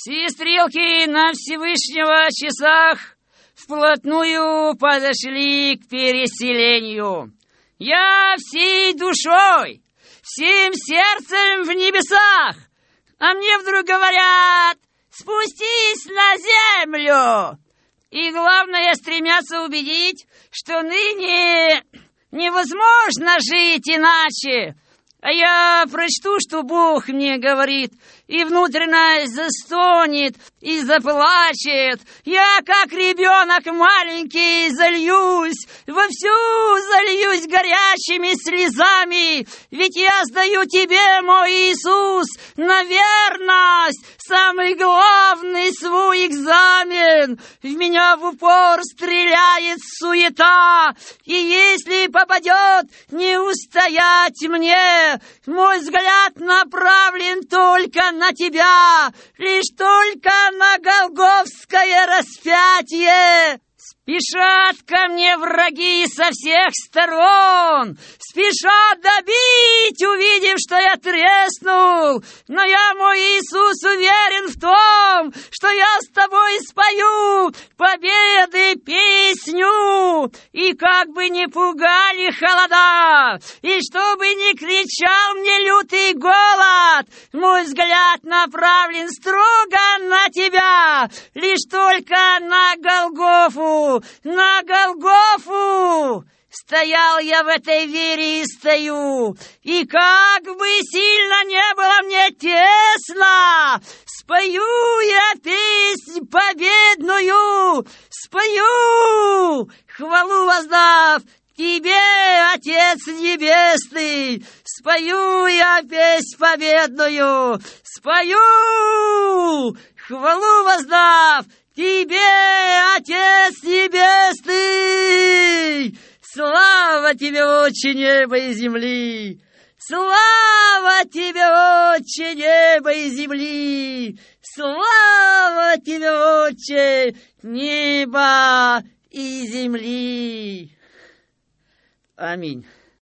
Все стрелки на Всевышнего часах вплотную подошли к переселению. Я всей душой, всем сердцем в небесах, а мне вдруг говорят, спустись на землю. И главное, стремятся убедить, что ныне невозможно жить иначе. А я прочту, что Бог мне говорит, и внутренность застонет и заплачет. Я, как ребенок маленький, зальюсь, вовсю зальюсь горячими слезами, ведь я сдаю тебе, мой Иисус, на верность, самый главный свой экзамен. В меня в упор стреляет суета, и если попадет, не устоять мне. Мой взгляд направлен только на тебя, лишь только на Голговское распятие. Спешат ко мне враги со всех сторон, спешат добить, увидев, что я треснул. Но я, мой Иисус, уверен в том, что я с тобой спою победы песню. И как бы не пугали холода, и чтобы не кричал мне лютый голод, мой взгляд направлен строго тебя, лишь только на Голгофу, на Голгофу. Стоял я в этой вере и стою, и как бы сильно не было мне тесно, спою я песнь победную, спою, хвалу воздав Тебе, Отец Небесный, спою я песнь победную, спою, хвалу воздав Тебе, Отец Небесный! Слава Тебе, Отче неба и земли! Слава Тебе, Отче неба и земли! Слава Тебе, Отче неба и земли! Аминь.